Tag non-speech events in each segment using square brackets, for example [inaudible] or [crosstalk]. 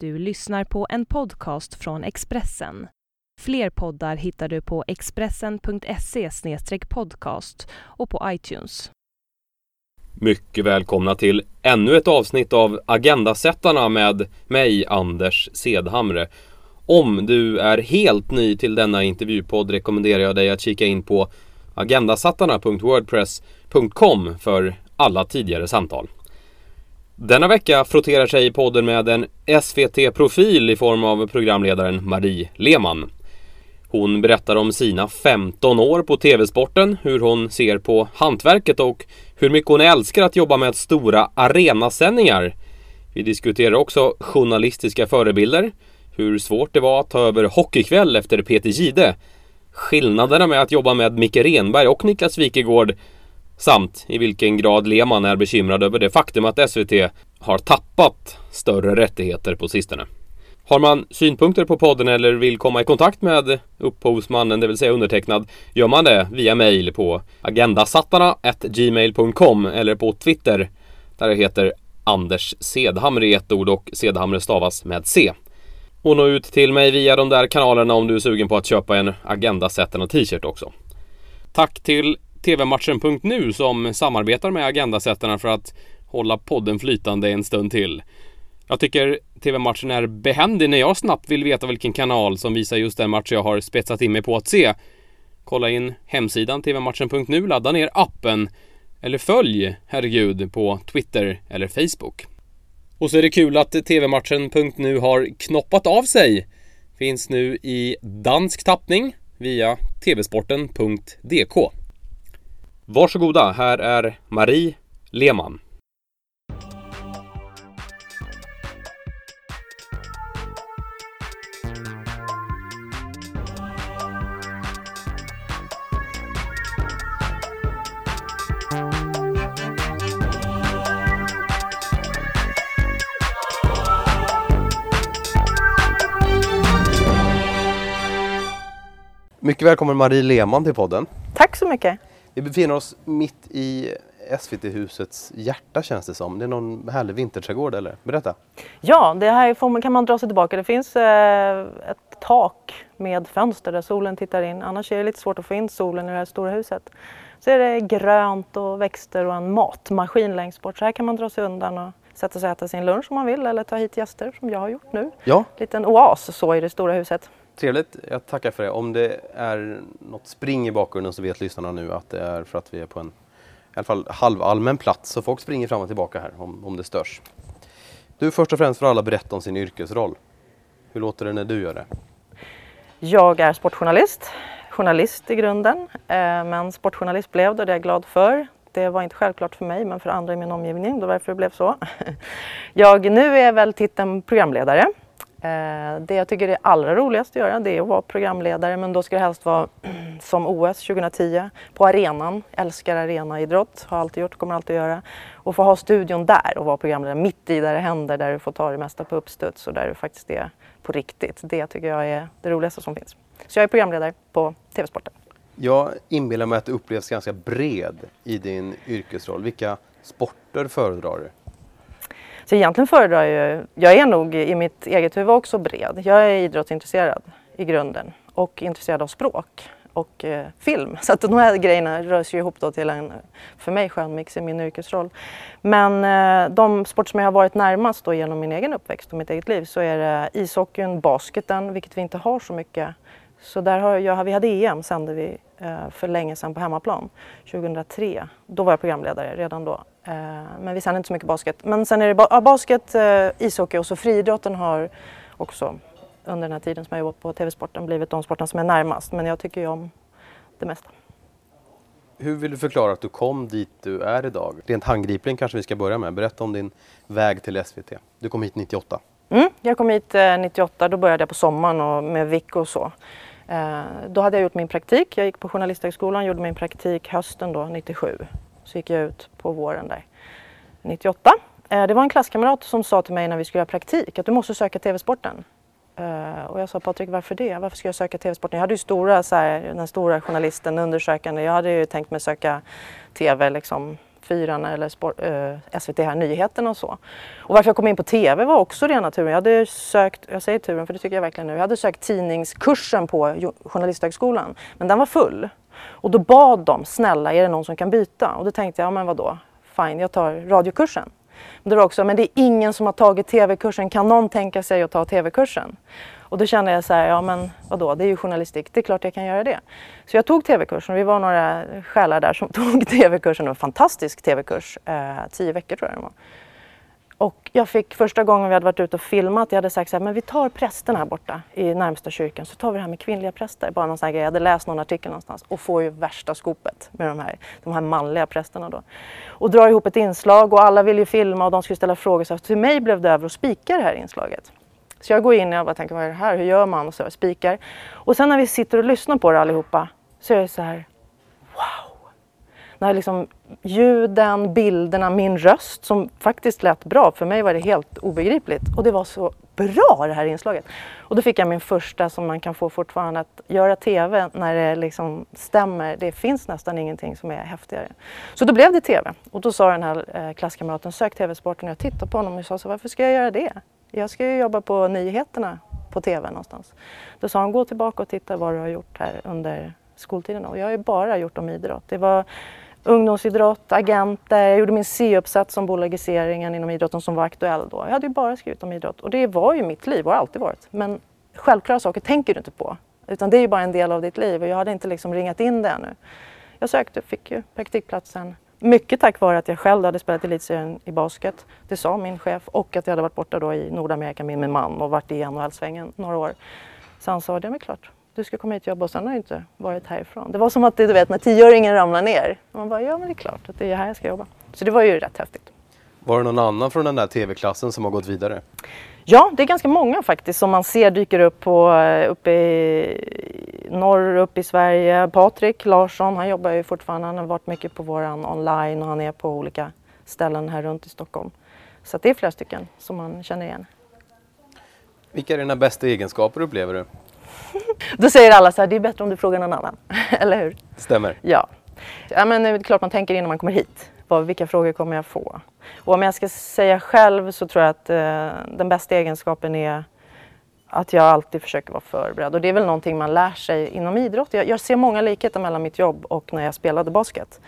Du lyssnar på en podcast från Expressen. Fler poddar hittar du på expressen.se podcast och på iTunes. Mycket välkomna till ännu ett avsnitt av Agendasättarna med mig, Anders Sedhamre. Om du är helt ny till denna intervjupodd rekommenderar jag dig att kika in på agendasattarna.wordpress.com för alla tidigare samtal. Denna vecka frotterar sig podden med en SVT-profil i form av programledaren Marie Lehmann. Hon berättar om sina 15 år på TV-sporten, hur hon ser på hantverket och hur mycket hon älskar att jobba med stora arenasändningar. Vi diskuterar också journalistiska förebilder, hur svårt det var att ta över Hockeykväll efter Peter Gide, skillnaderna med att jobba med Micke Renberg och Niklas Wikegård samt i vilken grad Lehmann är bekymrad över det faktum att SVT har tappat större rättigheter på sistone. Har man synpunkter på podden eller vill komma i kontakt med upphovsmannen, det vill säga undertecknad, gör man det via mail på agendasattarna.gmail.com eller på Twitter där jag heter Anders Sedhamre i ett ord och Sedhamre stavas med C. Och nå ut till mig via de där kanalerna om du är sugen på att köpa en Agendasättarna t-shirt också. Tack till tvmatchen.nu som samarbetar med Agendasättarna för att hålla podden flytande en stund till. Jag tycker TV-matchen är behändig när jag snabbt vill veta vilken kanal som visar just den match jag har spetsat in mig på att se. Kolla in hemsidan tvmatchen.nu, ladda ner appen eller följ, herregud, på Twitter eller Facebook. Och så är det kul att tvmatchen.nu har knoppat av sig. Finns nu i dansk tappning via tvsporten.dk. Varsågoda, här är Marie Lehmann. Mycket välkommen Marie Lehmann till podden. Tack så mycket. Vi befinner oss mitt i SVT-husets hjärta känns det som. Det är någon härlig vinterträdgård eller? Berätta. Ja, det här kan man dra sig tillbaka. Det finns eh, ett tak med fönster där solen tittar in. Annars är det lite svårt att få in solen i det här stora huset. Så är det grönt och växter och en matmaskin längst bort. Så här kan man dra sig undan och sätta sig och äta sin lunch om man vill eller ta hit gäster som jag har gjort nu. Ja. Liten oas så i det stora huset. Trevligt, jag tackar för det. Om det är något spring i bakgrunden så vet lyssnarna nu att det är för att vi är på en i alla fall halvallmän plats så folk springer fram och tillbaka här om, om det störs. Du först och främst för alla berätta om sin yrkesroll. Hur låter det när du gör det? Jag är sportjournalist, journalist i grunden, eh, men sportjournalist blev det, och det är jag glad för. Det var inte självklart för mig men för andra i min omgivning, det var därför det blev så. [laughs] Jag nu är väl titeln programledare Eh, det jag tycker är allra roligast att göra det är att vara programledare men då ska det helst vara [clears throat] som OS 2010 på arenan. Älskar arenaidrott, har alltid gjort, kommer alltid att göra. Och få ha studion där och vara programledare mitt i där det händer, där du får ta det mesta på uppstuds och där du faktiskt är på riktigt. Det tycker jag är det roligaste som finns. Så jag är programledare på TV-sporten. Jag inbillar mig att du upplevs ganska bred i din yrkesroll. Vilka sporter föredrar du? Så egentligen föredrar jag, jag är nog i mitt eget huvud också bred. Jag är idrottsintresserad i grunden och intresserad av språk och eh, film. [laughs] Så att de här grejerna rör sig ihop då till en, för mig, skön mix i min yrkesroll. Men eh, de sporter som jag har varit närmast då genom min egen uppväxt och mitt eget liv så är det ishockeyn, basketen, vilket vi inte har så mycket. Så där har jag, vi hade EM sände vi eh, för länge sedan på hemmaplan, 2003. Då var jag programledare redan då. Eh, men vi sänder inte så mycket basket. Men sen är det ba basket, eh, ishockey och så friidrotten har också under den här tiden som jag jobbat på TV-sporten blivit de sporterna som är närmast. Men jag tycker ju om det mesta. Hur vill du förklara att du kom dit du är idag? Rent handgripligen kanske vi ska börja med. Berätta om din väg till SVT. Du kom hit 98. Mm, jag kom hit 98, då började jag på sommaren och med VIK och så. Eh, då hade jag gjort min praktik. Jag gick på Journalisthögskolan och gjorde min praktik hösten då, 97. Så gick jag ut på våren där, 98. Eh, det var en klasskamrat som sa till mig när vi skulle göra praktik att du måste söka TV-sporten. Eh, och jag sa Patrik, varför det? Varför ska jag söka TV-sporten? Jag hade ju stora, så här, den stora journalisten, undersökande. Jag hade ju tänkt mig söka TV liksom fyran eller sport, eh, SVT här, nyheterna och så. Och varför jag kom in på TV var också rena turen. Jag hade sökt, jag säger turen för det tycker jag verkligen nu, jag hade sökt tidningskursen på Journalisthögskolan men den var full. Och då bad de, snälla är det någon som kan byta? Och då tänkte jag, ja men vadå, fine jag tar radiokursen. Men det var också, men det är ingen som har tagit TV-kursen, kan någon tänka sig att ta TV-kursen? Och då kände jag så här, ja men vadå, det är ju journalistik, det är klart jag kan göra det. Så jag tog TV-kursen, vi var några själar där som [laughs] tog TV-kursen, det var en fantastisk TV-kurs, eh, tio veckor tror jag det var. Och jag fick första gången vi hade varit ute och filmat, jag hade sagt så här, men vi tar prästerna här borta i närmsta kyrkan, så tar vi det här med kvinnliga präster. Bara någon sån här grej. Jag hade läst någon artikel någonstans och får ju värsta skopet med de här, de här manliga prästerna då. Och drar ihop ett inslag och alla vill ju filma och de skulle ställa frågor. Så till mig blev det över att spika det här inslaget. Så jag går in och jag bara tänker, vad är det här? Hur gör man? Och så spikar. Och sen när vi sitter och lyssnar på det allihopa så är det så här, wow! När liksom ljuden, bilderna, min röst som faktiskt lät bra. För mig var det helt obegripligt. Och det var så bra det här inslaget. Och då fick jag min första som man kan få fortfarande att göra TV när det liksom stämmer. Det finns nästan ingenting som är häftigare. Så då blev det TV. Och då sa den här eh, klasskamraten, sök TV-sporten. Jag tittade på honom och sa så varför ska jag göra det? jag ska ju jobba på nyheterna på TV någonstans. Då sa han, gå tillbaka och titta vad du har gjort här under skoltiden. Och jag har ju bara gjort om idrott. Det var ungdomsidrott, agenter, jag gjorde min C-uppsats om bolagiseringen inom idrotten som var aktuell då. Jag hade ju bara skrivit om idrott och det var ju mitt liv och har alltid varit. Men självklara saker tänker du inte på. Utan det är ju bara en del av ditt liv och jag hade inte liksom ringat in det ännu. Jag sökte, fick ju praktikplatsen mycket tack vare att jag själv hade spelat elitserien i basket. Det sa min chef och att jag hade varit borta då i Nordamerika med min man och varit i NHL-svängen några år. Så han sa, det är klart, du ska komma hit och jobba och sen har jag inte varit härifrån. Det var som att du vet när tioåringen ramlar ner. Man bara, ja men det är klart att det är här jag ska jobba. Så det var ju rätt häftigt. Var det någon annan från den där tv-klassen som har gått vidare? Ja, det är ganska många faktiskt som man ser dyker upp på, eh, uppe i norr, upp i Sverige. Patrik Larsson, han jobbar ju fortfarande, han har varit mycket på våran online och han är på olika ställen här runt i Stockholm. Så det är flera stycken som man känner igen. Vilka är dina bästa egenskaper upplever du? [laughs] Då säger alla så här, det är bättre om du frågar någon annan. [laughs] Eller hur? Stämmer. Ja. ja men det är klart man tänker innan man kommer hit. Vad, vilka frågor kommer jag få? Och om jag ska säga själv så tror jag att eh, den bästa egenskapen är att jag alltid försöker vara förberedd. Och det är väl någonting man lär sig inom idrott. Jag, jag ser många likheter mellan mitt jobb och när jag spelade basket.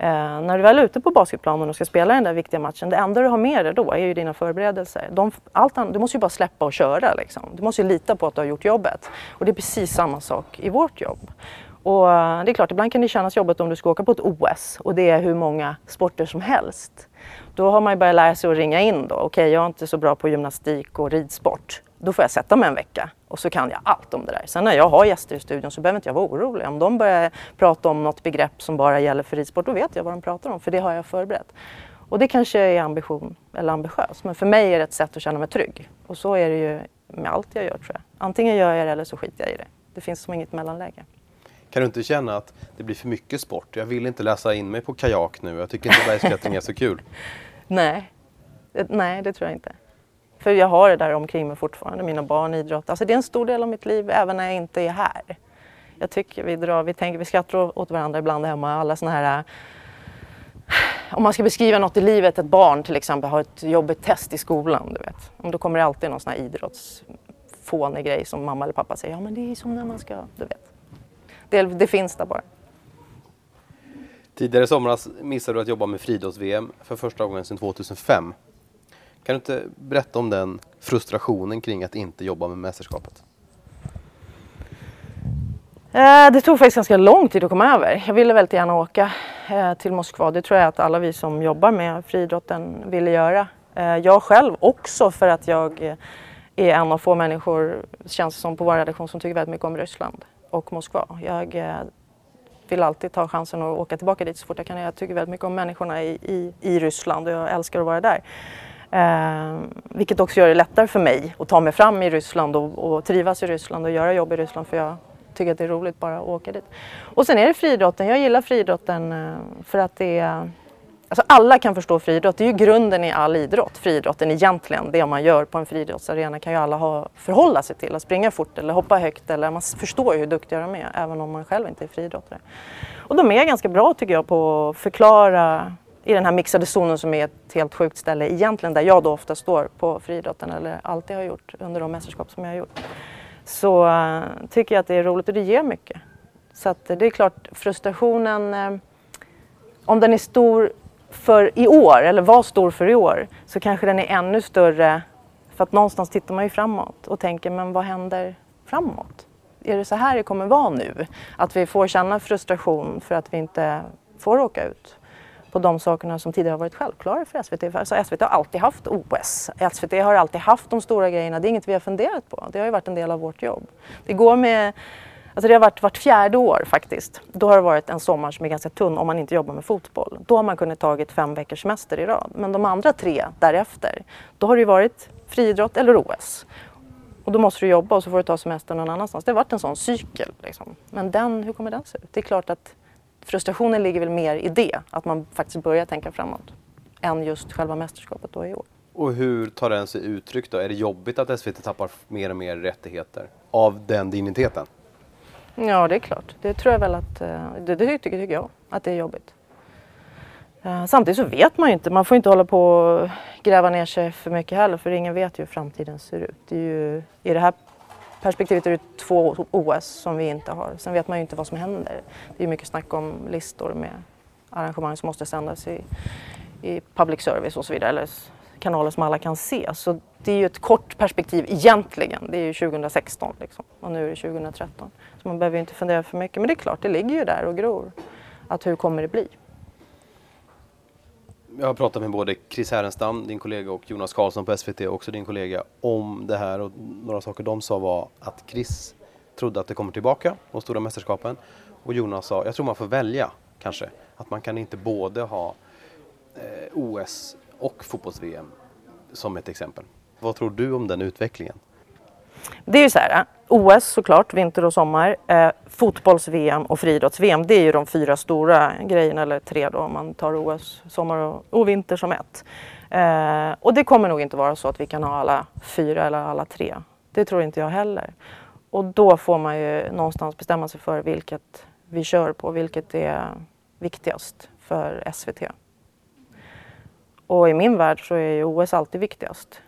Eh, när du väl är ute på basketplanen och ska spela den där viktiga matchen, det enda du har med dig då är ju dina förberedelser. De, allt du måste ju bara släppa och köra. Liksom. Du måste ju lita på att du har gjort jobbet. Och det är precis samma sak i vårt jobb. Och eh, det är klart, ibland kan det kännas jobbigt om du ska åka på ett OS och det är hur många sporter som helst. Då har man ju börjat lära sig att ringa in då. Okej, okay, jag är inte så bra på gymnastik och ridsport. Då får jag sätta mig en vecka och så kan jag allt om det där. Sen när jag har gäster i studion så behöver inte jag vara orolig. Om de börjar prata om något begrepp som bara gäller för ridsport, då vet jag vad de pratar om, för det har jag förberett. Och det kanske är ambition eller ambitiöst, men för mig är det ett sätt att känna mig trygg. Och så är det ju med allt jag gör tror jag. Antingen gör jag det eller så skiter jag i det. Det finns som inget mellanläge. Kan du inte känna att det blir för mycket sport? Jag vill inte läsa in mig på kajak nu. Jag tycker inte bergsklättring är så kul. [laughs] Nej. Nej, det tror jag inte. För jag har det där omkring mig fortfarande, mina barn, idrottar. Alltså det är en stor del av mitt liv även när jag inte är här. Jag tycker vi drar, vi tänker, vi skrattar åt varandra ibland hemma. Alla såna här eh, om man ska beskriva något i livet, ett barn till exempel har ett jobbigt test i skolan, du vet. Då kommer det alltid någon sån här idrottsfånig grej som mamma eller pappa säger, ja men det är som när man ska, du vet. Det, det finns där bara. Tidigare i somras missade du att jobba med friidrotts-VM för första gången sedan 2005. Kan du inte berätta om den frustrationen kring att inte jobba med mästerskapet? Eh, det tog faktiskt ganska lång tid att komma över. Jag ville väldigt gärna åka eh, till Moskva. Det tror jag att alla vi som jobbar med friidrotten ville göra. Eh, jag själv också för att jag är en av få människor, känns som på vår redaktion, som tycker väldigt mycket om Ryssland och Moskva. Jag vill alltid ta chansen att åka tillbaka dit så fort jag kan. Jag tycker väldigt mycket om människorna i, i, i Ryssland och jag älskar att vara där. Eh, vilket också gör det lättare för mig att ta mig fram i Ryssland och, och trivas i Ryssland och göra jobb i Ryssland för jag tycker att det är roligt bara att åka dit. Och sen är det friidrotten. Jag gillar friidrotten eh, för att det är Alltså alla kan förstå friidrott, det är ju grunden i all idrott. Friidrotten egentligen, det man gör på en friidrottsarena kan ju alla ha, förhålla sig till. Att springa fort eller hoppa högt eller man förstår ju hur duktiga de är även om man själv inte är friidrottare. Och de är ganska bra tycker jag på att förklara i den här mixade zonen som är ett helt sjukt ställe egentligen där jag då ofta står på friidrotten eller alltid har gjort under de mästerskap som jag har gjort. Så uh, tycker jag att det är roligt och det ger mycket. Så att det är klart frustrationen, uh, om den är stor för i år eller var stor för i år så kanske den är ännu större för att någonstans tittar man ju framåt och tänker men vad händer framåt? Är det så här det kommer vara nu? Att vi får känna frustration för att vi inte får åka ut på de sakerna som tidigare har varit självklara för SVT. Alltså SVT har alltid haft OS. SVT har alltid haft de stora grejerna. Det är inget vi har funderat på. Det har ju varit en del av vårt jobb. Det går med Alltså det har varit vart fjärde år faktiskt. Då har det varit en sommar som är ganska tunn om man inte jobbar med fotboll. Då har man kunnat tagit fem veckors semester i rad. Men de andra tre därefter, då har det ju varit friidrott eller OS. Och då måste du jobba och så får du ta semester någon annanstans. Det har varit en sån cykel. Liksom. Men den, hur kommer den se ut? Det är klart att frustrationen ligger väl mer i det, att man faktiskt börjar tänka framåt, än just själva mästerskapet då i år. Och hur tar den sig uttryck då? Är det jobbigt att SVT tappar mer och mer rättigheter av den digniteten? Ja, det är klart. Det tror jag väl att, eh, det, det tycker, jag, att det är jobbigt. Eh, samtidigt så vet man ju inte, man får inte hålla på och gräva ner sig för mycket heller för ingen vet ju hur framtiden ser ut. Det är ju, I det här perspektivet är det två OS som vi inte har. Sen vet man ju inte vad som händer. Det är mycket snack om listor med arrangemang som måste sändas i, i public service och så vidare, eller kanaler som alla kan se. Så det är ju ett kort perspektiv egentligen. Det är ju 2016 liksom, och nu är det 2013. Så man behöver ju inte fundera för mycket. Men det är klart, det ligger ju där och gror. Att hur kommer det bli? Jag har pratat med både Chris Härenstam, din kollega, och Jonas Karlsson på SVT, också din kollega, om det här. Och några saker de sa var att Chris trodde att det kommer tillbaka, de stora mästerskapen. Och Jonas sa, jag tror man får välja kanske. Att man kan inte både ha eh, OS och fotbolls-VM som ett exempel. Vad tror du om den utvecklingen? Det är ju så här, OS såklart, vinter och sommar, eh, fotbolls-VM och friidrotts-VM. Det är ju de fyra stora grejerna, eller tre då om man tar OS, sommar och, och vinter som ett. Eh, och det kommer nog inte vara så att vi kan ha alla fyra eller alla tre. Det tror inte jag heller. Och då får man ju någonstans bestämma sig för vilket vi kör på, vilket är viktigast för SVT. Och i min värld så är ju OS alltid viktigast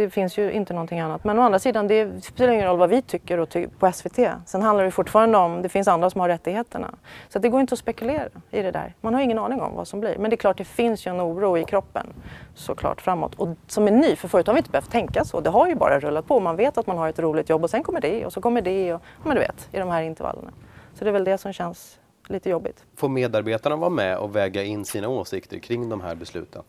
det finns ju inte någonting annat. Men å andra sidan, det spelar ingen roll vad vi tycker och ty på SVT. Sen handlar det fortfarande om, det finns andra som har rättigheterna. Så det går inte att spekulera i det där. Man har ingen aning om vad som blir. Men det är klart, det finns ju en oro i kroppen såklart framåt. Och som är ny, för förut har vi inte behövt tänka så. Det har ju bara rullat på. Man vet att man har ett roligt jobb och sen kommer det och så kommer det och, men du vet, i de här intervallerna. Så det är väl det som känns lite jobbigt. Får medarbetarna vara med och väga in sina åsikter kring de här besluten?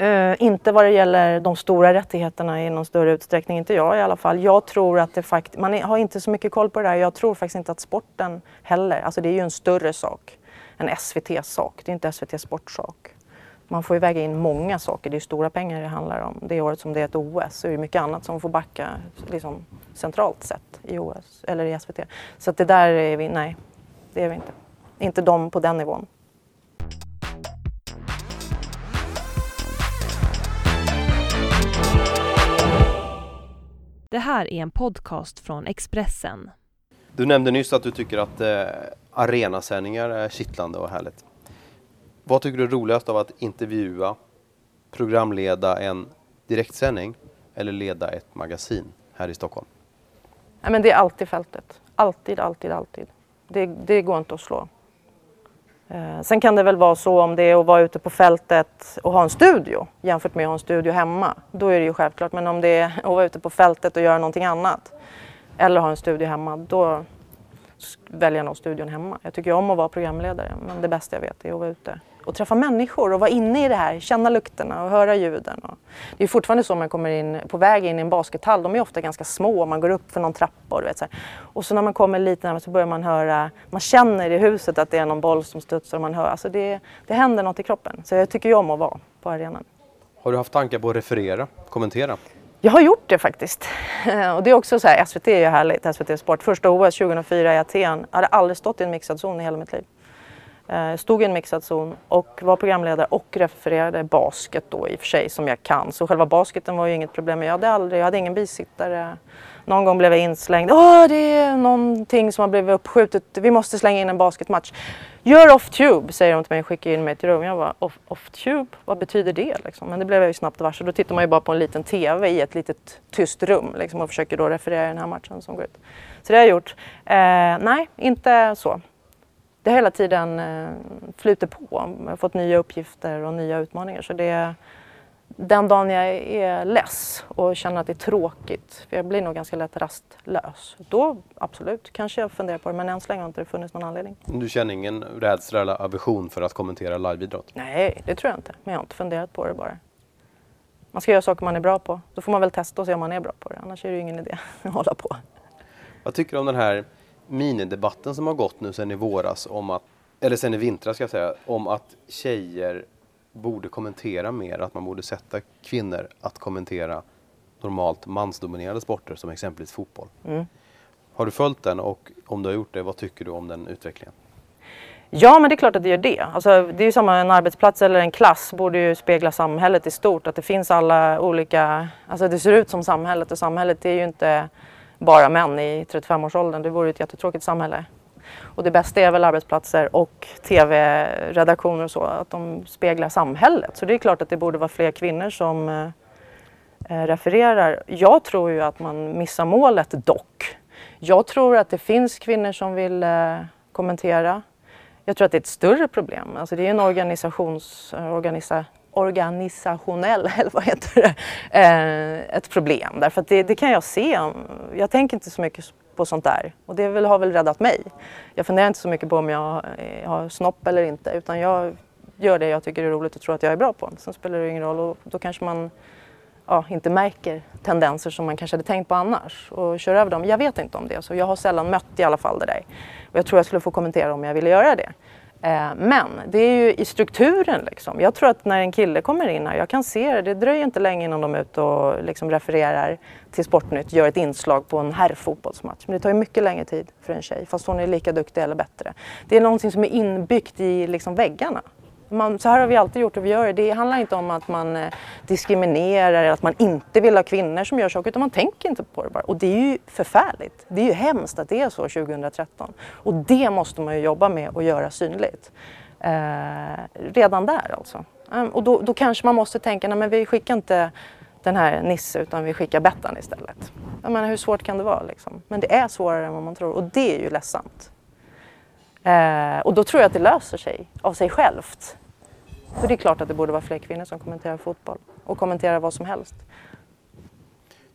Uh, inte vad det gäller de stora rättigheterna i någon större utsträckning, inte jag i alla fall. Jag tror att det faktiskt, man har inte så mycket koll på det där. Jag tror faktiskt inte att sporten heller, alltså det är ju en större sak. En SVT-sak, det är inte SVT Sportsak. Man får ju väga in många saker, det är stora pengar det handlar om. Det året som det är ett OS så är det mycket annat som får backa liksom, centralt sett i OS eller i SVT. Så att det där är vi, nej, det är vi inte. Inte de på den nivån. Det här är en podcast från Expressen. Du nämnde nyss att du tycker att eh, arenasändningar är kittlande och härligt. Vad tycker du är roligast av att intervjua, programleda en direktsändning eller leda ett magasin här i Stockholm? Ja, men det är alltid fältet. Alltid, alltid, alltid. Det, det går inte att slå. Eh, sen kan det väl vara så om det är att vara ute på fältet och ha en studio jämfört med att ha en studio hemma. Då är det ju självklart. Men om det är att vara ute på fältet och göra någonting annat eller ha en studio hemma, då väljer jag nog studion hemma. Jag tycker om att vara programledare men det bästa jag vet är att vara ute och träffa människor och vara inne i det här, känna lukterna och höra ljuden. det är fortfarande så man kommer in, på väg in i en baskethall, de är ofta ganska små, man går upp för någon trappa och, vet, så här. och så när man kommer lite närmare så börjar man höra, man känner i huset att det är någon boll som studsar och man hör, alltså det, det händer något i kroppen. Så jag tycker ju om att vara på arenan. Har du haft tankar på att referera, kommentera? Jag har gjort det faktiskt. [laughs] Och det är också så här, SVT är ju härligt, SVT Sport. Första OS 2004 i Aten. Jag hade aldrig stått i en mixad zon i hela mitt liv. Eh, stod i en mixad zon och var programledare och refererade basket då i och för sig som jag kan. Så själva basketen var ju inget problem. Men jag hade aldrig, jag hade ingen bisittare. Någon gång blev jag inslängd. Åh, det är någonting som har blivit uppskjutet. Vi måste slänga in en basketmatch. Gör off-tube, säger de till mig och skickar in mig till rum. Jag bara, off-tube? Vad betyder det? Liksom? Men det blev jag ju snabbt varse. Då tittar man ju bara på en liten TV i ett litet tyst rum liksom, och försöker då referera den här matchen som går ut. Så det har jag gjort. Eh, nej, inte så det har hela tiden eh, flutit på. Jag har fått nya uppgifter och nya utmaningar. Så det, den dagen jag är less och känner att det är tråkigt, för jag blir nog ganska lätt rastlös, då absolut, kanske jag funderar på det. Men än så länge har inte det funnits någon anledning. Du känner ingen rädsla eller aversion för att kommentera liveidrott? Nej, det tror jag inte. Men jag har inte funderat på det bara. Man ska göra saker man är bra på. Då får man väl testa och se om man är bra på det. Annars är det ju ingen idé [laughs] att hålla på. Vad tycker du om den här minidebatten som har gått nu sen i våras om att, eller sen i vintras ska jag säga, om att tjejer borde kommentera mer, att man borde sätta kvinnor att kommentera normalt mansdominerade sporter som exempelvis fotboll. Mm. Har du följt den och om du har gjort det, vad tycker du om den utvecklingen? Ja, men det är klart att det gör det. Alltså, det är ju samma, en arbetsplats eller en klass borde ju spegla samhället i stort. Att det finns alla olika, alltså det ser ut som samhället och samhället är ju inte bara män i 35-årsåldern. Det vore ett jättetråkigt samhälle. Och det bästa är väl arbetsplatser och tv-redaktioner och så, att de speglar samhället. Så det är klart att det borde vara fler kvinnor som eh, eh, refererar. Jag tror ju att man missar målet dock. Jag tror att det finns kvinnor som vill eh, kommentera. Jag tror att det är ett större problem. Alltså det är en organisations, eh, organisa, organisationell, [laughs] eller vad heter det, eh, ett problem. Därför att det, det, kan jag se. Jag tänker inte så mycket på sånt där och det väl, har väl räddat mig. Jag funderar inte så mycket på om jag eh, har snopp eller inte utan jag gör det jag tycker är roligt och tror att jag är bra på. Sen spelar det ingen roll och då kanske man ja, inte märker tendenser som man kanske hade tänkt på annars och kör över dem. Jag vet inte om det, så jag har sällan mött i alla fall det där. Och jag tror jag skulle få kommentera om jag ville göra det. Eh, men det är ju i strukturen liksom. Jag tror att när en kille kommer in här, jag kan se det, det dröjer inte länge innan de är ute och liksom refererar till Sportnytt, gör ett inslag på en herrfotbollsmatch. Men det tar ju mycket längre tid för en tjej, fast hon är lika duktig eller bättre. Det är någonting som är inbyggt i liksom väggarna. Man, så här har vi alltid gjort och vi gör det. Det handlar inte om att man eh, diskriminerar eller att man inte vill ha kvinnor som gör saker utan man tänker inte på det bara. Och det är ju förfärligt. Det är ju hemskt att det är så 2013. Och det måste man ju jobba med och göra synligt. Eh, redan där alltså. Ehm, och då, då, kanske man måste tänka, nej men vi skickar inte den här Nisse utan vi skickar Bettan istället. Jag menar hur svårt kan det vara liksom? Men det är svårare än vad man tror och det är ju ledsamt. Eh, och då tror jag att det löser sig av sig självt. För det är klart att det borde vara fler kvinnor som kommenterar fotboll och kommenterar vad som helst.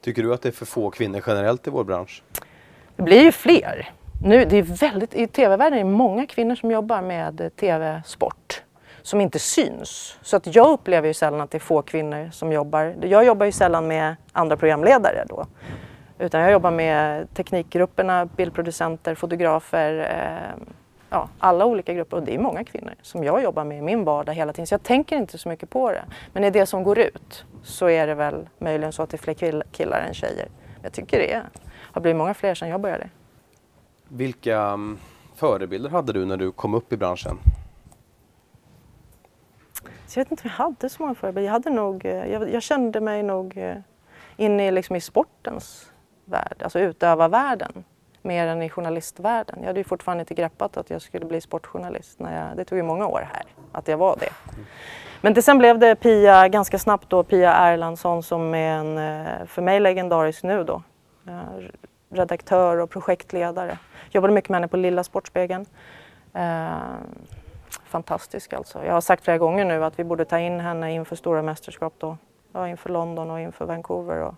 Tycker du att det är för få kvinnor generellt i vår bransch? Det blir ju fler. Nu, det är väldigt, I tv-världen är det många kvinnor som jobbar med tv-sport som inte syns. Så att jag upplever ju sällan att det är få kvinnor som jobbar. Jag jobbar ju sällan med andra programledare då. Utan jag jobbar med teknikgrupperna, bildproducenter, fotografer, eh, ja, alla olika grupper och det är många kvinnor som jag jobbar med i min vardag hela tiden så jag tänker inte så mycket på det. Men i det som går ut så är det väl möjligen så att det är fler killar än tjejer. Jag tycker det har blivit många fler sedan jag började. Vilka mm, förebilder hade du när du kom upp i branschen? Så jag vet inte om jag hade så många förebilder. Jag, hade nog, eh, jag, jag kände mig nog eh, inne liksom i sportens värld, alltså utövarvärlden mer än i journalistvärlden. Jag hade ju fortfarande inte greppat att jag skulle bli sportjournalist. När jag, det tog ju många år här att jag var det. Men det, sen blev det Pia ganska snabbt då, Pia Erlandsson som är en, eh, för mig legendarisk nu då. Eh, redaktör och projektledare. Jobbade mycket med henne på Lilla Sportspegeln. Eh, fantastisk alltså. Jag har sagt flera gånger nu att vi borde ta in henne inför stora mästerskap då. Ja, inför London och inför Vancouver. Och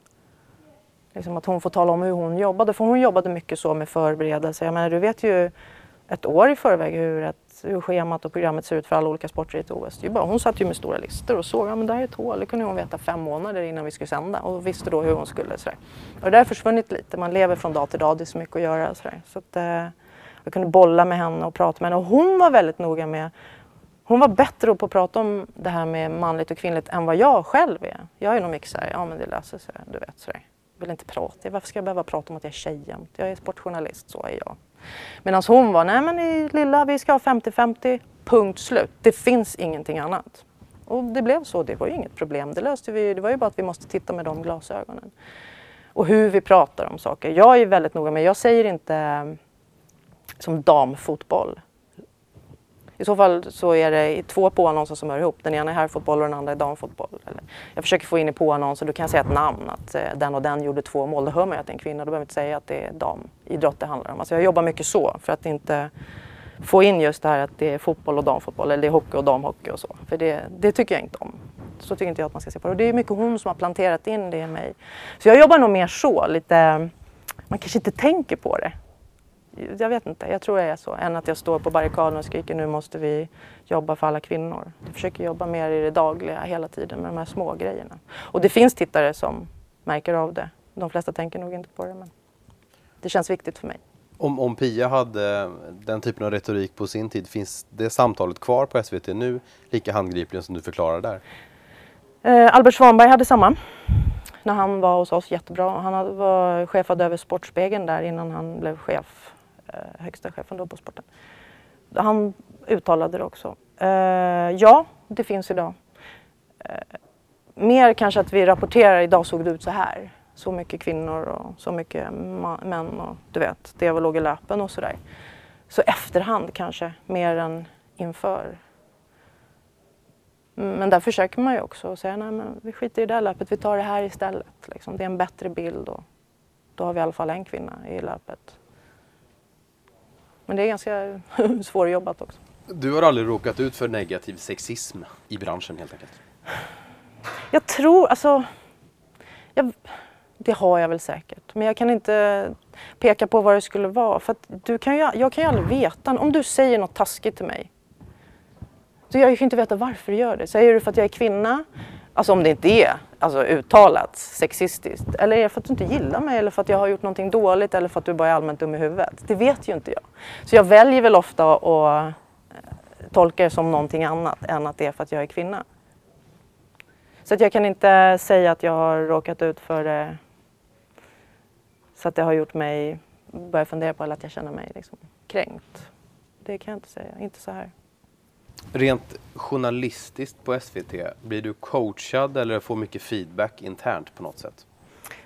Liksom att hon får tala om hur hon jobbade, för hon jobbade mycket så med förberedelser. Jag menar, du vet ju ett år i förväg hur, ett, hur schemat och programmet ser ut för alla olika sporter i ett OS. Det bara, hon satt ju med stora listor och såg, ja men där är ett hål. Det kunde hon veta fem månader innan vi skulle sända och visste då hur hon skulle. Sådär. Och det har försvunnit lite, man lever från dag till dag, det är så mycket att göra. Sådär. Så att, eh, jag kunde bolla med henne och prata med henne och hon var väldigt noga med hon var bättre på att prata om det här med manligt och kvinnligt än vad jag själv är. Jag är nog mycket såhär, ja men det löser sig, du vet sådär vill inte prata. Varför ska jag behöva prata om att jag är tjej jämt? Jag är sportjournalist, så är jag. Medan hon var, nej men i lilla, vi ska ha 50-50. Punkt slut. Det finns ingenting annat. Och det blev så, det var ju inget problem. Det löste vi, det var ju bara att vi måste titta med de glasögonen. Och hur vi pratar om saker. Jag är väldigt noga med, jag säger inte eh, som damfotboll. I så fall så är det två påannonser som hör ihop. Den ena är herrfotboll och den andra är damfotboll. Eller jag försöker få in i påannonser, då kan jag säga ett namn, att eh, den och den gjorde två mål. Då hör man ju att det är en kvinna, då behöver jag inte säga att det är damidrott det handlar om. Alltså jag jobbar mycket så för att inte få in just det här att det är fotboll och damfotboll eller det är hockey och damhockey och så. För det, det tycker jag inte om. Så tycker inte jag att man ska se på det. Och det är mycket hon som har planterat in det i mig. Så jag jobbar nog mer så, lite, man kanske inte tänker på det. Jag vet inte, jag tror jag är så. Än att jag står på barrikaden och skriker nu måste vi jobba för alla kvinnor. Jag försöker jobba mer i det dagliga hela tiden med de här små grejerna. Och det finns tittare som märker av det. De flesta tänker nog inte på det men det känns viktigt för mig. Om, om Pia hade den typen av retorik på sin tid, finns det samtalet kvar på SVT nu lika handgripligen som du förklarar där? Eh, Albert Svanberg hade samma när han var hos oss jättebra. Han var chefad över Sportspegeln där innan han blev chef, Eh, högsta chefen då på sporten. Han uttalade det också. Eh, ja, det finns idag. Eh, mer kanske att vi rapporterar, idag såg det ut så här så mycket kvinnor och så mycket män och du vet, det var låg i löpen och sådär. Så efterhand kanske, mer än inför. Men där försöker man ju också säga, nej men vi skiter i det löpet, vi tar det här istället. Liksom. Det är en bättre bild och då har vi i alla fall en kvinna i löpet. Men det är ganska [laughs] svårjobbat också. Du har aldrig råkat ut för negativ sexism i branschen helt enkelt? Jag tror, alltså jag, det har jag väl säkert. Men jag kan inte peka på vad det skulle vara. För du kan ju, jag kan ju aldrig veta. Om du säger något taskigt till mig. Så jag kan inte veta varför du gör det. Säger du för att jag är kvinna? Alltså om det inte är alltså, uttalat sexistiskt. Eller är det för att du inte gillar mig? Eller för att jag har gjort någonting dåligt? Eller för att du bara är allmänt dum i huvudet? Det vet ju inte jag. Så jag väljer väl ofta att eh, tolka det som någonting annat än att det är för att jag är kvinna. Så att jag kan inte säga att jag har råkat ut för det så att det har gjort mig börja fundera på eller att jag känner mig liksom kränkt. Det kan jag inte säga, inte så här. Rent journalistiskt på SVT, blir du coachad eller får mycket feedback internt på något sätt?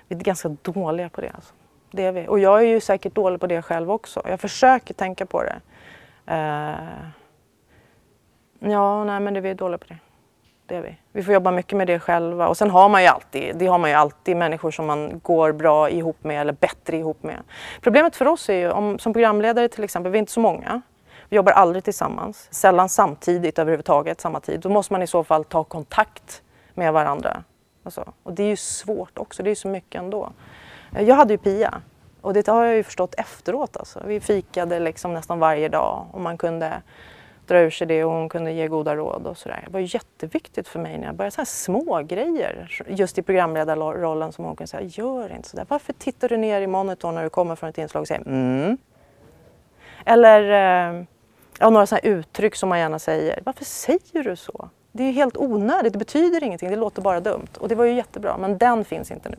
Vi är ganska dåliga på det. Alltså. det är vi. Och jag är ju säkert dålig på det själv också. Jag försöker tänka på det. Uh, ja, nej men det, vi är dåliga på det det är vi. Vi får jobba mycket med det själva och sen har man ju alltid, det har man ju alltid människor som man går bra ihop med eller bättre ihop med. Problemet för oss är ju, om, som programledare till exempel, vi är inte så många. Vi jobbar aldrig tillsammans, sällan samtidigt överhuvudtaget, samma tid. Då måste man i så fall ta kontakt med varandra. Alltså, och det är ju svårt också, det är ju så mycket ändå. Eh, jag hade ju Pia och det har jag ju förstått efteråt. Alltså. Vi fikade liksom nästan varje dag och man kunde dra ur sig det och hon kunde ge goda råd och sådär. Det var jätteviktigt för mig när jag började, så här små grejer just i programledarrollen som hon kunde säga, gör inte sådär. Varför tittar du ner i monitorn när du kommer från ett inslag och säger mm? Eller eh, ja, några sådana uttryck som man gärna säger. Varför säger du så? Det är helt onödigt, det betyder ingenting, det låter bara dumt. Och det var ju jättebra, men den finns inte nu.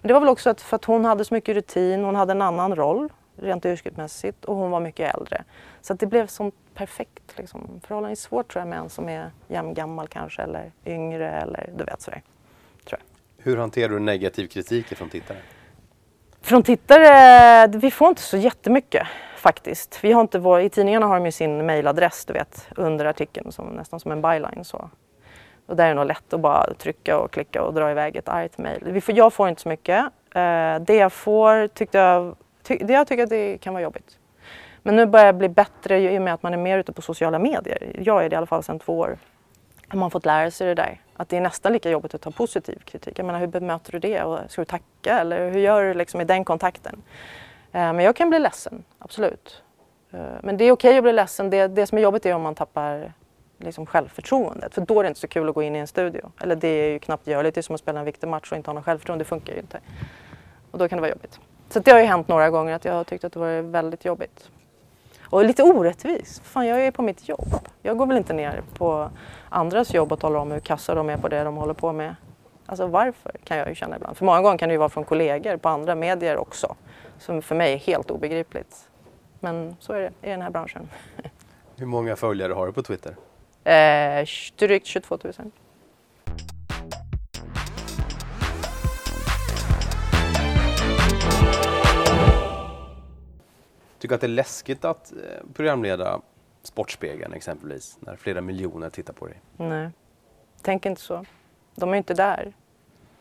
Men det var väl också för att hon hade så mycket rutin, hon hade en annan roll rent yrkesmässigt och hon var mycket äldre. Så det blev sånt perfekt liksom, förhållande. är svårt tror jag med en som är jämngammal kanske eller yngre eller du vet sådär. Tror jag. Hur hanterar du negativ kritik från tittare? Från tittare, vi får inte så jättemycket faktiskt. Vi har inte vår, I tidningarna har de ju sin mailadress du vet under artikeln som, nästan som en byline. Så. Och där är det nog lätt att bara trycka och klicka och dra iväg ett argt mejl. Jag får inte så mycket. Eh, det jag får tyckte jag, ty, det jag tycker att det kan vara jobbigt. Men nu börjar det bli bättre i och med att man är mer ute på sociala medier. Jag är det i alla fall sedan två år. Man Har fått lära sig det där. Att det är nästan lika jobbigt att ta positiv kritik. Jag menar hur bemöter du det? Och ska du tacka? Eller hur gör du liksom i den kontakten? Eh, men jag kan bli ledsen, absolut. Eh, men det är okej att bli ledsen. Det, det som är jobbigt är om man tappar liksom självförtroendet. För då är det inte så kul att gå in i en studio. Eller det är ju knappt görligt. Det är som att spela en viktig match och inte ha något självförtroende. Det funkar ju inte. Och då kan det vara jobbigt. Så det har ju hänt några gånger att jag har tyckt att det var väldigt jobbigt. Och lite orättvis. Fan, jag är på mitt jobb. Jag går väl inte ner på andras jobb och talar om hur kassa de är på det de håller på med. Alltså varför kan jag ju känna ibland. För många gånger kan det ju vara från kollegor på andra medier också. Som för mig är helt obegripligt. Men så är det i den här branschen. [laughs] Hur många följare har du på Twitter? Eh, drygt 22 000. Tycker att det är läskigt att eh, programleda Sportspegeln exempelvis, när flera miljoner tittar på dig? Nej, tänk inte så. De är inte där.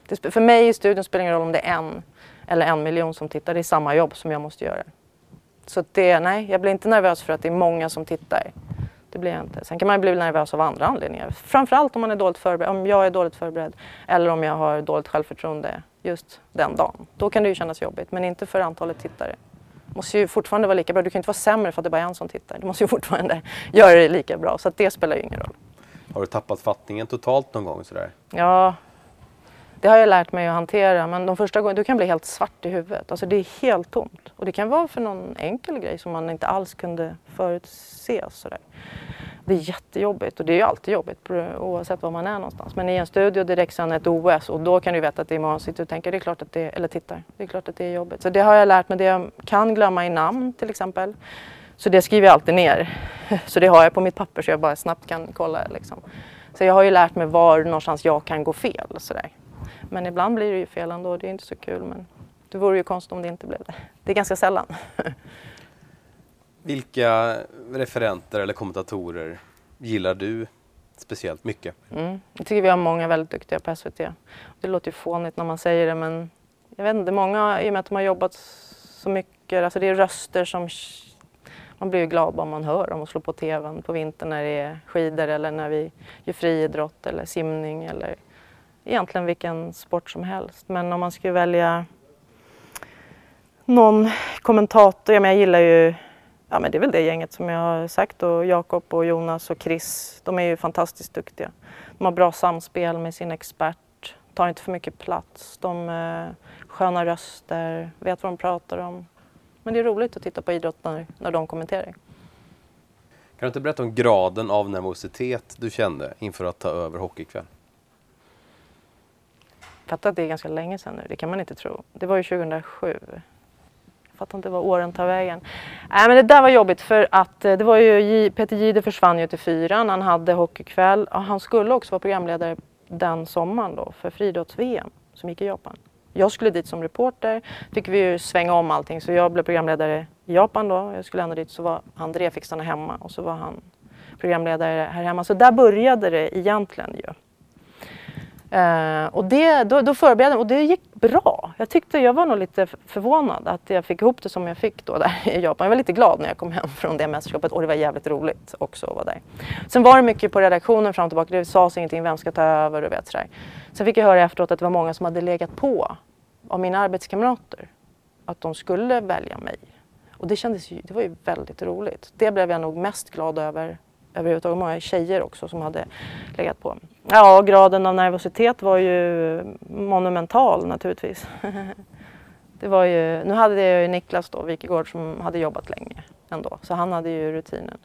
Det, för mig i studion spelar det ingen roll om det är en eller en miljon som tittar. Det är samma jobb som jag måste göra. Så det, nej, jag blir inte nervös för att det är många som tittar. Det blir jag inte. Sen kan man bli nervös av andra anledningar. Framförallt om man är dåligt förberedd, om jag är dåligt förberedd eller om jag har dåligt självförtroende just den dagen. Då kan det ju kännas jobbigt, men inte för antalet tittare. Det måste ju fortfarande vara lika bra. Du kan inte vara sämre för att det bara är en som tittar. Du måste ju fortfarande [laughs] göra det lika bra, så att det spelar ju ingen roll. Har du tappat fattningen totalt någon gång sådär? Ja, det har jag lärt mig att hantera. Men de första gångerna, du kan bli helt svart i huvudet. Alltså det är helt tomt. Och det kan vara för någon enkel grej som man inte alls kunde förutse. Sådär. Det är jättejobbigt och det är ju alltid jobbigt oavsett var man är någonstans. Men i en studio direkt sen ett OS och då kan du veta att det är imorgon sitter du och tänker, det är klart att det, eller tittar, det är klart att det är jobbigt. Så det har jag lärt mig. Det jag kan glömma i namn till exempel. Så det skriver jag alltid ner. [laughs] Så det har jag på mitt papper så jag bara snabbt kan kolla. Liksom. Så jag har ju lärt mig var någonstans jag kan gå fel. Sådär. Men ibland blir det ju fel ändå. Det är inte så kul. Men det vore ju konstigt om det inte blev det. Det är ganska sällan. [laughs] Vilka referenter eller kommentatorer gillar du speciellt mycket? Mm. Jag tycker vi har många väldigt duktiga på SVT. Det låter ju fånigt när man säger det men jag vet inte, många i och med att de har jobbat så mycket, alltså det är röster som man blir ju glad om man hör dem och slår på tvn på vintern när det är skidor eller när vi gör friidrott eller simning eller egentligen vilken sport som helst. Men om man skulle välja någon kommentator, ja, men jag gillar ju Ja men det är väl det gänget som jag har sagt och Jakob och Jonas och Chris. De är ju fantastiskt duktiga. De har bra samspel med sin expert, tar inte för mycket plats. De är sköna röster, vet vad de pratar om. Men det är roligt att titta på idrott när, när de kommenterar. Kan du inte berätta om graden av nervositet du kände inför att ta över Hockeykväll? Fattar att det är ganska länge sedan nu, det kan man inte tro. Det var ju 2007. Jag fattar inte vad åren tar vägen. Nej men det där var jobbigt för att det var ju Peter Jihde försvann ju till fyran. Han hade hockeykväll. Han skulle också vara programledare den sommaren då för friidrotts-VM som gick i Japan. Jag skulle dit som reporter. Fick vi ju svänga om allting så jag blev programledare i Japan då. Jag skulle ändå dit så var André fick stanna hemma och så var han programledare här hemma. Så där började det egentligen ju. Uh, och det, då, då förberedde jag och det gick bra. Jag tyckte, jag var nog lite förvånad att jag fick ihop det som jag fick då där i Japan. Jag var lite glad när jag kom hem från det mästerskapet och det var jävligt roligt också att vara där. Sen var det mycket på redaktionen fram och tillbaka. Det sades ingenting, vem ska ta över och vet sådär. Sen fick jag höra efteråt att det var många som hade legat på av mina arbetskamrater. Att de skulle välja mig. Och det kändes ju, det var ju väldigt roligt. Det blev jag nog mest glad över överhuvudtaget. Många tjejer också som hade legat på. Ja, graden av nervositet var ju monumental naturligtvis. [laughs] det var ju, nu hade jag ju Niklas då, Wikegård, som hade jobbat länge ändå. Så han hade ju rutinen.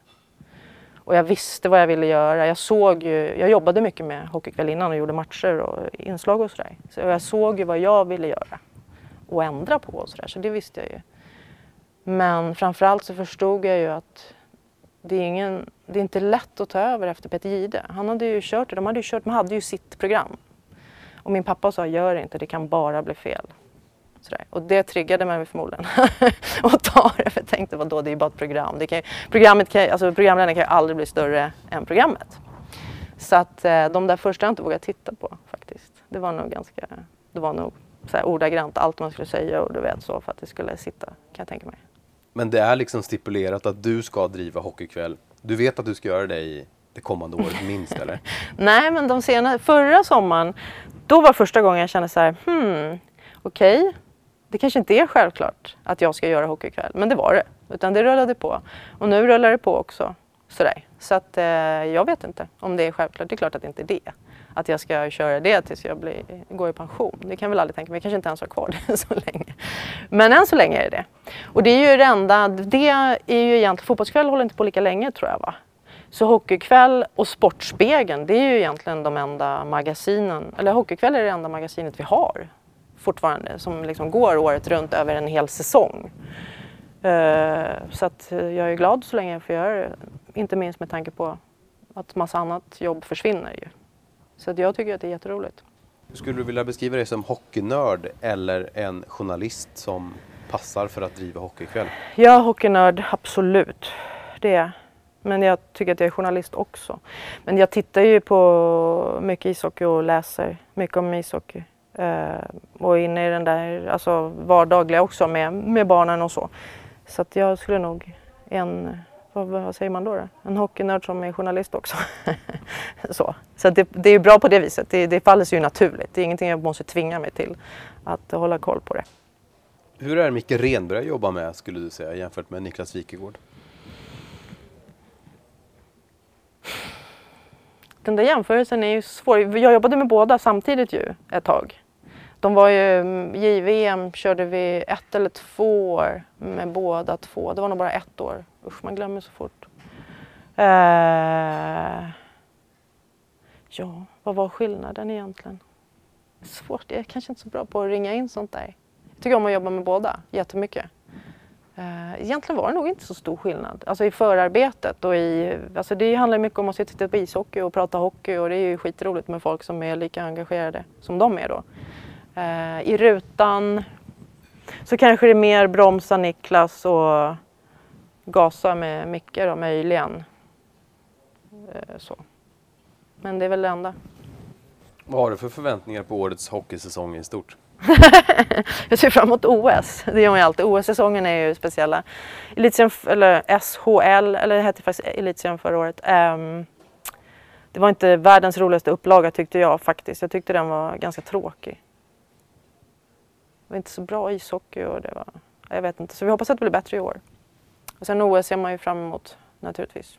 Och jag visste vad jag ville göra. Jag såg ju, jag jobbade mycket med Hockeykväll innan och gjorde matcher och inslag och sådär. Så jag såg ju vad jag ville göra och ändra på och sådär. Så det visste jag ju. Men framförallt så förstod jag ju att det är, ingen, det är inte lätt att ta över efter Peter Gide. Han hade ju kört det, de hade ju kört, de hade ju sitt program. Och min pappa sa, gör inte, det kan bara bli fel. Sådär. Och det triggade mig förmodligen [laughs] att ta det. För jag tänkte, vadå, det är ju bara ett program. Det kan, programmet kan, alltså programledaren kan ju aldrig bli större än programmet. Så att eh, de där första har jag inte vågat titta på faktiskt. Det var nog ganska, det var nog så här ordagrant allt man skulle säga och du vet så för att det skulle sitta, kan jag tänka mig. Men det är liksom stipulerat att du ska driva Hockeykväll. Du vet att du ska göra det i det kommande året [laughs] minst eller? Nej men de senaste, förra sommaren, då var första gången jag kände så här, hmm, okej, okay det kanske inte är självklart att jag ska göra Hockeykväll, men det var det. Utan det rullade på. Och nu rullar det på också. Sådär. Så att eh, jag vet inte om det är självklart. Det är klart att det inte är det att jag ska köra det tills jag blir, går i pension. Det kan jag väl aldrig tänka mig. Jag kanske inte ens har kvar [laughs] det så länge. Men än så länge är det det. Och det är ju det enda, det är ju egentligen, fotbollskväll håller inte på lika länge tror jag va? Så Hockeykväll och Sportspegeln, det är ju egentligen de enda magasinen, eller Hockeykväll är det enda magasinet vi har fortfarande som liksom går året runt över en hel säsong. Uh, så att jag är glad så länge jag får göra det. inte minst med tanke på att massa annat jobb försvinner ju. Så att jag tycker att det är jätteroligt. Skulle du vilja beskriva dig som hockeynörd eller en journalist som passar för att driva hockeykväll? Jag är hockeynörd, absolut. Det är. Men jag tycker att jag är journalist också. Men jag tittar ju på mycket ishockey och läser mycket om ishockey. Eh, och inne i den där alltså vardagliga också med, med barnen och så. Så att jag skulle nog en, vad, vad säger man då, då? En hockeynörd som är journalist också. [laughs] så så det, det är bra på det viset. Det, det faller sig ju naturligt. Det är ingenting jag måste tvinga mig till att hålla koll på det. Hur är Micke Renberg att jobba med skulle du säga jämfört med Niklas Wikegård? Den där jämförelsen är ju svår. Jag jobbade med båda samtidigt ju ett tag. De var ju, JVM körde vi ett eller två år med båda två. Det var nog bara ett år. Usch, man glömmer så fort. Eh, ja, vad var skillnaden egentligen? Svårt, jag är kanske inte så bra på att ringa in sånt där. Jag tycker om att jobba med båda jättemycket. Eh, egentligen var det nog inte så stor skillnad. Alltså i förarbetet och i... Alltså det handlar mycket om att sitta och titta på ishockey och prata hockey och det är ju skitroligt med folk som är lika engagerade som de är då. Uh, I rutan så kanske det är mer bromsa Niklas och gasa med Micke då möjligen. Uh, så. Men det är väl det enda. Vad har du för förväntningar på årets hockeysäsong i stort? [laughs] jag ser fram emot OS. Det gör man ju alltid. OS-säsongen är ju speciella. Elitserien, eller SHL, eller det hette faktiskt Elitserien förra året. Um, det var inte världens roligaste upplaga tyckte jag faktiskt. Jag tyckte den var ganska tråkig. Var inte så bra ishockey och det var... Jag vet inte. Så vi hoppas att det blir bättre i år. Och sen OS ser man ju fram emot naturligtvis.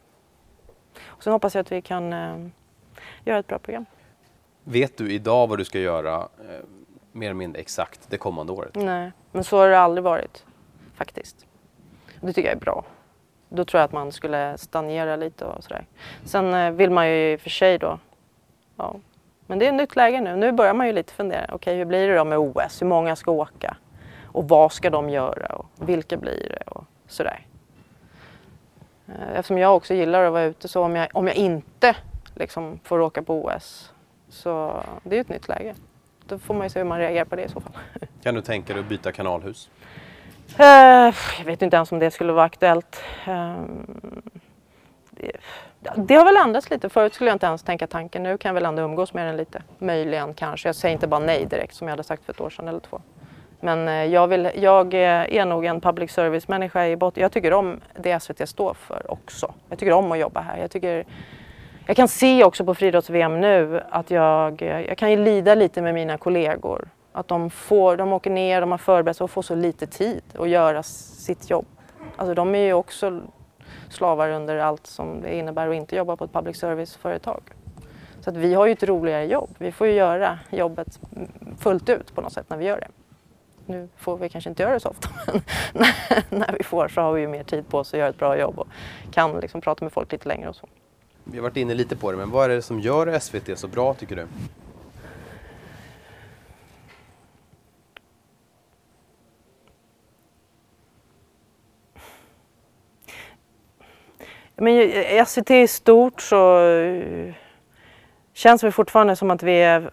Och sen hoppas jag att vi kan um, göra ett bra program. Vet du idag vad du ska göra eh, mer eller mindre exakt det kommande året? Nej, men så har det aldrig varit faktiskt. Det tycker jag är bra. Då tror jag att man skulle stagnera lite och sådär. Sen eh, vill man ju i och för sig då, ja. Men det är ett nytt läge nu. Nu börjar man ju lite fundera. Okej, okay, hur blir det då med OS? Hur många ska åka? Och vad ska de göra? Och vilka blir det? Och sådär. Eh, eftersom jag också gillar att vara ute så om jag, om jag inte liksom får åka på OS så det är ett nytt läge. Då får man ju se hur man reagerar på det i så fall. [laughs] Kan du tänka dig att byta kanalhus? Uh, jag vet inte ens om det skulle vara aktuellt. Uh, det, har väl ändrats lite. Förut skulle jag inte ens tänka tanken. Nu kan jag väl ändå umgås med den lite. Möjligen kanske. Jag säger inte bara nej direkt som jag hade sagt för ett år sedan eller två. Men eh, jag, vill, jag eh, är nog en public service-människa i botten. Jag tycker om det SVT står för också. Jag tycker om att jobba här. Jag tycker jag kan se också på friidrotts-VM nu att jag, eh, jag kan ju lida lite med mina kollegor. Att de, får, de åker ner, de har förberett sig och får så lite tid att göra sitt jobb. Alltså de är ju också slavar under allt som det innebär att inte jobba på ett public service-företag. Så att vi har ju ett roligare jobb. Vi får ju göra jobbet fullt ut på något sätt när vi gör det. Nu får vi kanske inte göra det så ofta [laughs] men när vi får så har vi ju mer tid på oss att göra ett bra jobb och kan liksom prata med folk lite längre och så. Vi har varit inne lite på det, men vad är det som gör SVT så bra tycker du? Men i SVT i stort så eh, känns det fortfarande som att vi är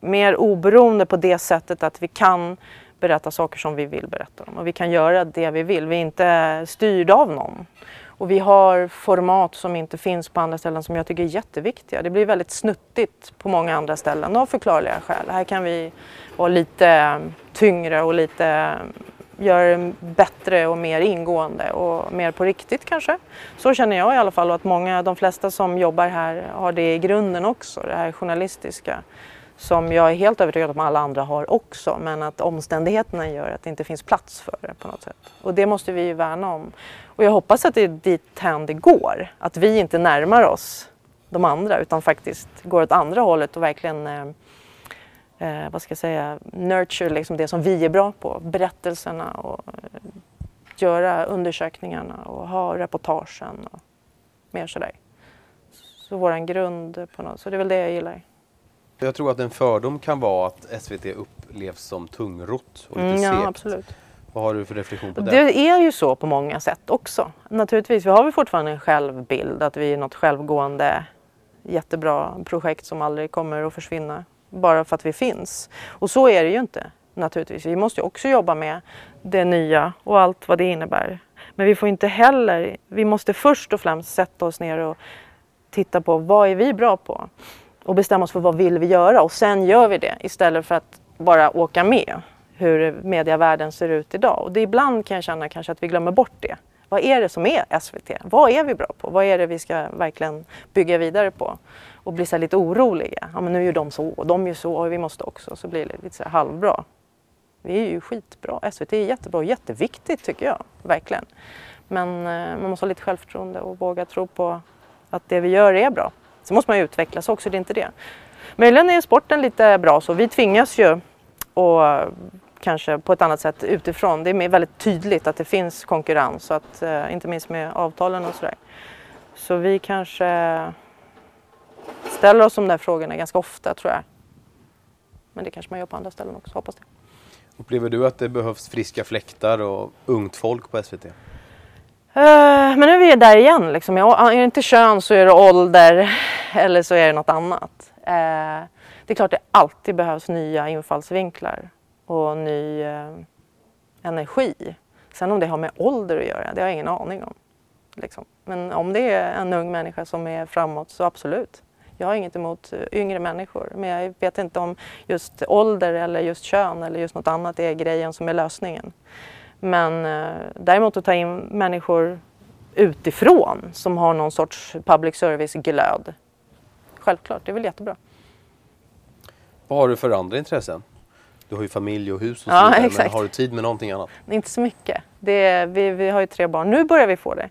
mer oberoende på det sättet att vi kan berätta saker som vi vill berätta om och vi kan göra det vi vill. Vi är inte styrda av någon. Och vi har format som inte finns på andra ställen som jag tycker är jätteviktiga. Det blir väldigt snuttigt på många andra ställen av förklarliga skäl. Här kan vi vara lite eh, tyngre och lite göra det bättre och mer ingående och mer på riktigt kanske. Så känner jag i alla fall och att många, de flesta som jobbar här har det i grunden också, det här journalistiska som jag är helt övertygad om alla andra har också men att omständigheterna gör att det inte finns plats för det på något sätt. Och det måste vi ju värna om. Och jag hoppas att det är dithän det går. Att vi inte närmar oss de andra utan faktiskt går åt andra hållet och verkligen eh, eh, vad ska jag säga, nurture liksom det som vi är bra på. Berättelserna och eh, göra undersökningarna och ha reportagen och mer sådär. Så våran grund på något, så det är väl det jag gillar. Jag tror att en fördom kan vara att SVT upplevs som tungrott och lite mm. Ja, absolut. Vad har du för reflektion på det? Det är ju så på många sätt också. Naturligtvis, vi har väl fortfarande en självbild att vi är något självgående jättebra projekt som aldrig kommer att försvinna bara för att vi finns. Och så är det ju inte naturligtvis. Vi måste ju också jobba med det nya och allt vad det innebär. Men vi får inte heller, vi måste först och främst sätta oss ner och titta på vad är vi bra på? Och bestämma oss för vad vill vi göra och sen gör vi det istället för att bara åka med hur medievärlden ser ut idag. Och det ibland kan jag känna kanske att vi glömmer bort det. Vad är det som är SVT? Vad är vi bra på? Vad är det vi ska verkligen bygga vidare på? Och blir så lite oroliga. Ja men nu gör de så och de gör så och vi måste också. Så blir det lite så halvbra. Vi är ju skitbra. SVT är jättebra och jätteviktigt tycker jag. Verkligen. Men eh, man måste ha lite självförtroende och våga tro på att det vi gör är bra. Sen måste man ju utvecklas också, det är inte det. Möjligen är sporten lite bra så. Vi tvingas ju och eh, kanske på ett annat sätt utifrån. Det är väldigt tydligt att det finns konkurrens, så att, eh, inte minst med avtalen och sådär. Så vi kanske ställer oss de där frågorna ganska ofta tror jag. Men det kanske man gör på andra ställen också, hoppas det. Upplever du att det behövs friska fläktar och ungt folk på SVT? Uh, men nu är vi där igen. Liksom. Är det inte kön så är det ålder eller så är det något annat. Uh, det är klart det alltid behövs nya infallsvinklar och ny uh, energi. Sen om det har med ålder att göra, det har jag ingen aning om. Liksom. Men om det är en ung människa som är framåt så absolut. Jag har inget emot yngre människor men jag vet inte om just ålder eller just kön eller just något annat är grejen som är lösningen. Men eh, däremot att ta in människor utifrån som har någon sorts public service-glöd. Självklart, det är väl jättebra. Vad har du för andra intressen? Du har ju familj och hus och så vidare, men har du tid med någonting annat? Inte så mycket. Det, vi, vi har ju tre barn. Nu börjar vi få det.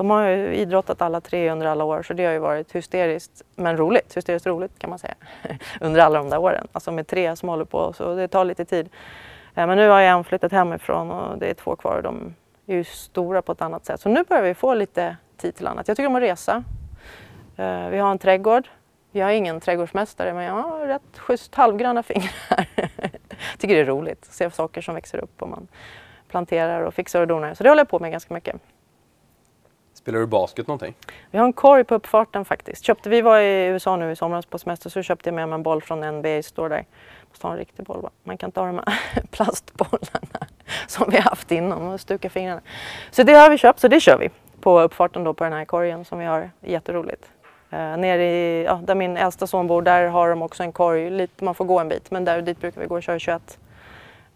De har ju idrottat alla tre under alla år så det har ju varit hysteriskt men roligt. Hysteriskt roligt kan man säga. [laughs] under alla de där åren. Alltså med tre som håller på så det tar lite tid. Eh, men nu har jag en flyttat hemifrån och det är två kvar och de är ju stora på ett annat sätt. Så nu börjar vi få lite tid till annat. Jag tycker om att resa. Eh, vi har en trädgård. Jag är ingen trädgårdsmästare men jag har rätt schysst halvgröna fingrar. [laughs] tycker det är roligt att se saker som växer upp och man planterar och fixar och donar. Så det håller jag på med ganska mycket. Spelar du basket någonting? Vi har en korg på uppfarten faktiskt. Köpte, vi var i USA nu i somras på semester så köpte jag med mig en boll från NBA Store där. Måste ha en riktig boll va? Man kan inte ha de här [laughs] plastbollarna [laughs] som vi har haft innan och stuka fingrarna. Så det har vi köpt, så det kör vi på uppfarten då på den här korgen som vi har. Jätteroligt. Uh, nere i, ja, där min äldsta son bor, där har de också en korg. Lite, man får gå en bit, men där, dit brukar vi gå och köra 21.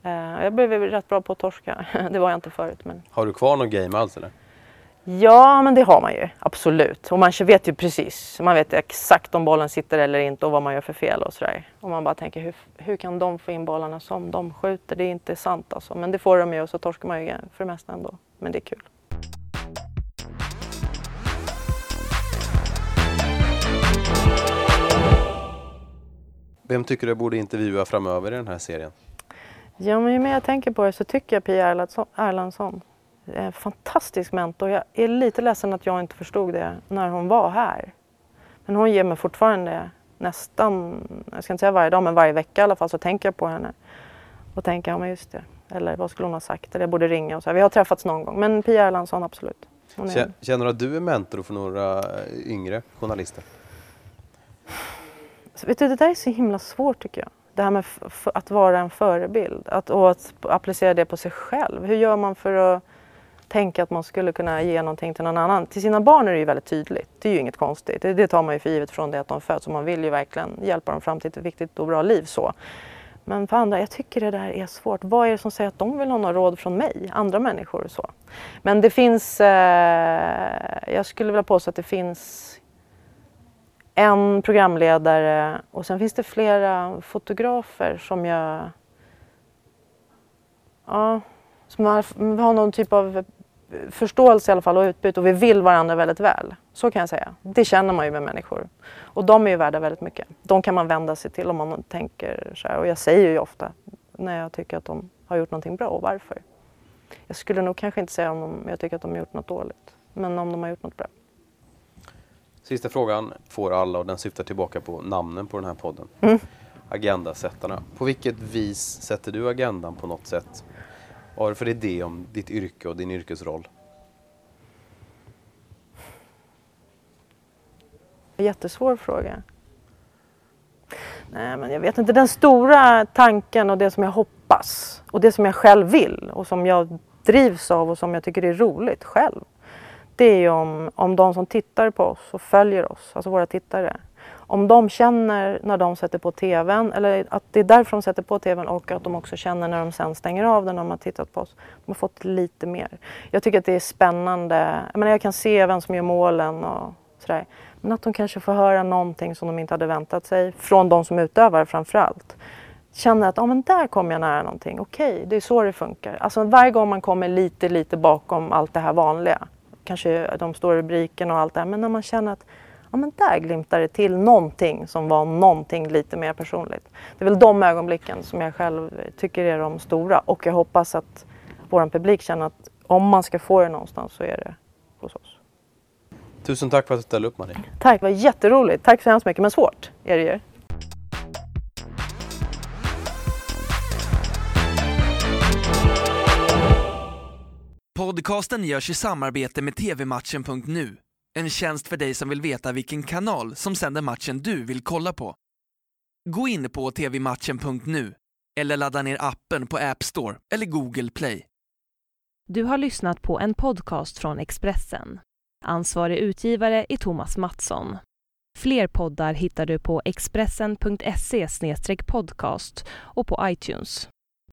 Uh, jag blev rätt bra på att torska. [laughs] det var jag inte förut. Men... Har du kvar någon game alls eller? Ja, men det har man ju absolut. Och man vet ju precis, man vet exakt om bollen sitter eller inte och vad man gör för fel och sådär. Och man bara tänker, hur, hur kan de få in bollarna som de skjuter? Det är inte sant alltså. Men det får de ju och så torskar man ju för det mesta ändå. Men det är kul. Vem tycker du borde intervjua framöver i den här serien? Ja, men ju mer jag tänker på det så tycker jag Pia Erlandsson en fantastisk mentor. Jag är lite ledsen att jag inte förstod det när hon var här. Men hon ger mig fortfarande nästan, jag ska inte säga varje dag, men varje vecka i alla fall så tänker jag på henne. Och tänker, ja men just det. Eller vad skulle hon ha sagt? Eller jag borde ringa och så. Vi har träffats någon gång. Men Pia Erlandsson, absolut. Är... Känner du att du är mentor för några yngre journalister? Så, vet du, det där är så himla svårt tycker jag. Det här med att vara en förebild att, och att applicera det på sig själv. Hur gör man för att tänka att man skulle kunna ge någonting till någon annan. Till sina barn är det ju väldigt tydligt. Det är ju inget konstigt. Det, det tar man ju för givet från det att de föds och man vill ju verkligen hjälpa dem fram till ett viktigt och bra liv. så. Men för andra, jag tycker det där är svårt. Vad är det som säger att de vill ha några råd från mig, andra människor och så? Men det finns, eh, jag skulle vilja påstå att det finns en programledare och sen finns det flera fotografer som jag, ja, som har, har någon typ av förståelse i alla fall och utbyte och vi vill varandra väldigt väl. Så kan jag säga. Det känner man ju med människor. Och de är ju värda väldigt mycket. De kan man vända sig till om man tänker så här. Och jag säger ju ofta när jag tycker att de har gjort någonting bra och varför. Jag skulle nog kanske inte säga om jag tycker att de har gjort något dåligt. Men om de har gjort något bra. Sista frågan får alla och den syftar tillbaka på namnen på den här podden. Mm. Agendasättarna. På vilket vis sätter du agendan på något sätt? Vad har du för idé om ditt yrke och din yrkesroll? Jättesvår fråga. Nej, men jag vet inte. Den stora tanken och det som jag hoppas och det som jag själv vill och som jag drivs av och som jag tycker är roligt själv. Det är ju om, om de som tittar på oss och följer oss, alltså våra tittare. Om de känner när de sätter på TVn, eller att det är därför de sätter på TVn och att de också känner när de sen stänger av den när de har tittat på oss. De har fått lite mer. Jag tycker att det är spännande. Jag, menar, jag kan se vem som gör målen och sådär. Men att de kanske får höra någonting som de inte hade väntat sig, från de som utövar framför allt. Känner att ah, men där kommer jag nära någonting, okej, okay, det är så det funkar. Alltså varje gång man kommer lite, lite bakom allt det här vanliga, kanske de stora rubrikerna och allt det här, men när man känner att ja, men där glimtar det till någonting som var någonting lite mer personligt. Det är väl de ögonblicken som jag själv tycker är de stora och jag hoppas att vår publik känner att om man ska få det någonstans så är det hos oss. Tusen tack för att du ställde upp Marie. Tack, det var jätteroligt. Tack så hemskt mycket, men svårt är det ju. Podcasten görs i samarbete med tvmatchen.nu. En tjänst för dig som vill veta vilken kanal som sänder matchen du vill kolla på. Gå in på tvmatchen.nu eller ladda ner appen på App Store eller Google Play. Du har lyssnat på en podcast från Expressen. Ansvarig utgivare är Thomas Mattsson. Fler poddar hittar du på expressen.se podcast och på iTunes.